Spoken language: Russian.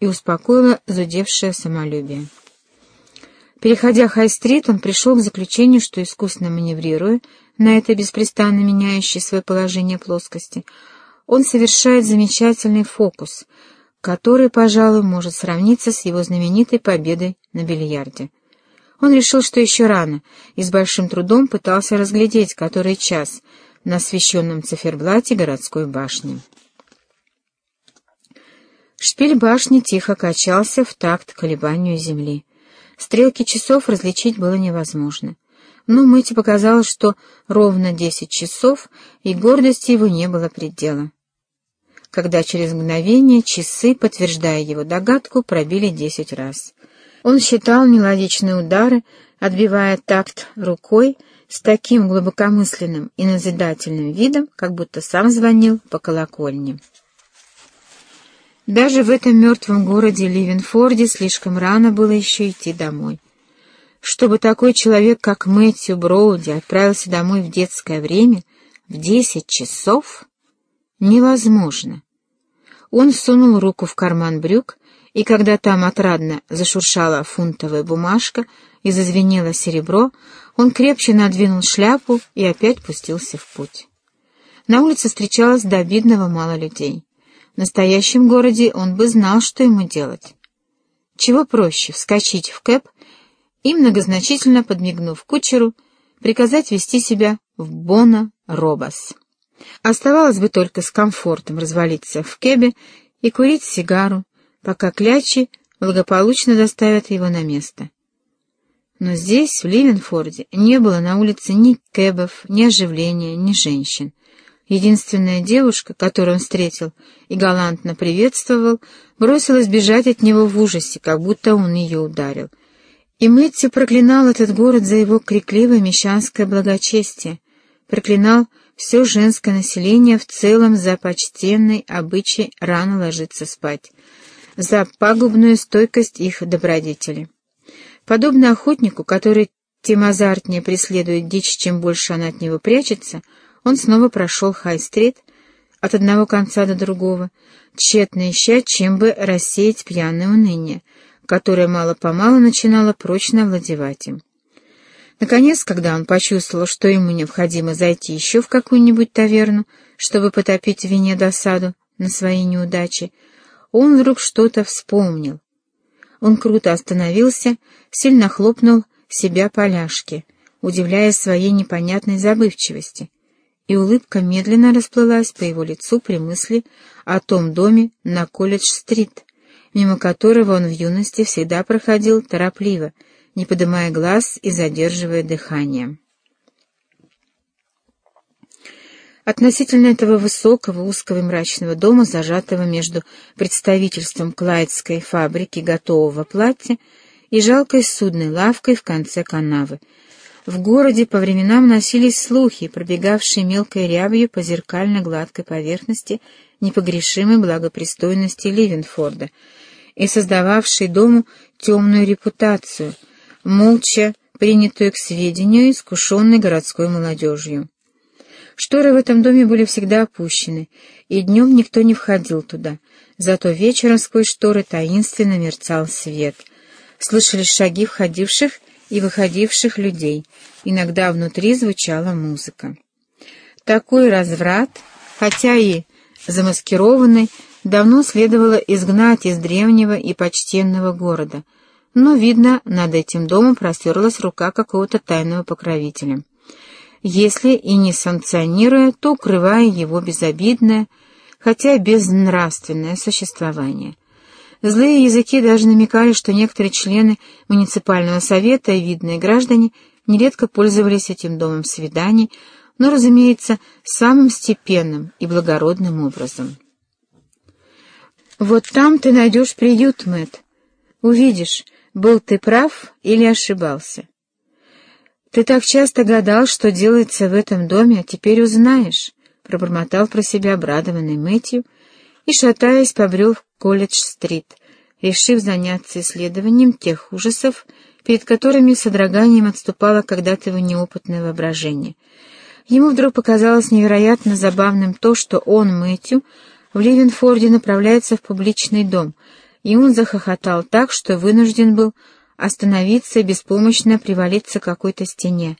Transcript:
и успокоило зудевшее самолюбие. Переходя Хай-стрит, он пришел к заключению, что искусно маневрируя на этой беспрестанно меняющей свое положение плоскости, он совершает замечательный фокус, который, пожалуй, может сравниться с его знаменитой победой на бильярде. Он решил, что еще рано, и с большим трудом пытался разглядеть, который час на освещенном циферблате городской башни. Шпиль башни тихо качался в такт колебанию земли. Стрелки часов различить было невозможно. Но Мэти показалось, что ровно десять часов, и гордости его не было предела. Когда через мгновение часы, подтверждая его догадку, пробили десять раз. Он считал мелодичные удары, отбивая такт рукой с таким глубокомысленным и назидательным видом, как будто сам звонил по колокольне. Даже в этом мертвом городе Ливенфорде слишком рано было еще идти домой. Чтобы такой человек, как Мэтью Броуди, отправился домой в детское время, в десять часов, невозможно. Он сунул руку в карман брюк, и когда там отрадно зашуршала фунтовая бумажка и зазвенело серебро, он крепче надвинул шляпу и опять пустился в путь. На улице встречалось до обидного мало людей. В настоящем городе он бы знал, что ему делать. Чего проще — вскочить в кэп и, многозначительно подмигнув кучеру, приказать вести себя в Бона Робас. Оставалось бы только с комфортом развалиться в кэбе и курить сигару, пока клячи благополучно доставят его на место. Но здесь, в Ливенфорде, не было на улице ни кэбов, ни оживления, ни женщин. Единственная девушка, которую он встретил и галантно приветствовал, бросилась бежать от него в ужасе, как будто он ее ударил. И Мэтью проклинал этот город за его крикливое мещанское благочестие, проклинал все женское население в целом за почтенный обычай рано ложиться спать, за пагубную стойкость их добродетели. Подобно охотнику, который тем азартнее преследует дичь, чем больше она от него прячется, он снова прошел Хай-стрит от одного конца до другого, тщетно ища, чем бы рассеять пьяное уныние, которое мало-помалу начинало прочно овладевать им. Наконец, когда он почувствовал, что ему необходимо зайти еще в какую-нибудь таверну, чтобы потопить в вине досаду на свои неудачи, он вдруг что-то вспомнил. Он круто остановился, сильно хлопнул себя поляшки, удивляясь своей непонятной забывчивости, и улыбка медленно расплылась по его лицу при мысли о том доме на Колледж-стрит, мимо которого он в юности всегда проходил торопливо, не поднимая глаз и задерживая дыхание. Относительно этого высокого, узкого и мрачного дома, зажатого между представительством Клайдской фабрики готового платья и жалкой судной лавкой в конце канавы, в городе по временам носились слухи, пробегавшие мелкой рябью по зеркально-гладкой поверхности непогрешимой благопристойности Ливенфорда и создававшие дому темную репутацию, молча принятую к сведению искушенной городской молодежью. Шторы в этом доме были всегда опущены, и днем никто не входил туда, зато вечером сквозь шторы таинственно мерцал свет. Слышались шаги входивших и выходивших людей, иногда внутри звучала музыка. Такой разврат, хотя и замаскированный, давно следовало изгнать из древнего и почтенного города, но, видно, над этим домом простерлась рука какого-то тайного покровителя. Если и не санкционируя, то укрывая его безобидное, хотя безнравственное существование — Злые языки даже намекали, что некоторые члены муниципального совета и видные граждане нередко пользовались этим домом свиданий, но, разумеется, самым степенным и благородным образом. «Вот там ты найдешь приют, Мэтт. Увидишь, был ты прав или ошибался. Ты так часто гадал, что делается в этом доме, а теперь узнаешь», — пробормотал про себя обрадованный Мэтью, — и, шатаясь, побрел в колледж-стрит, решив заняться исследованием тех ужасов, перед которыми содроганием отступало когда-то его неопытное воображение. Ему вдруг показалось невероятно забавным то, что он, Мэтью, в Ливенфорде направляется в публичный дом, и он захохотал так, что вынужден был остановиться и беспомощно привалиться к какой-то стене.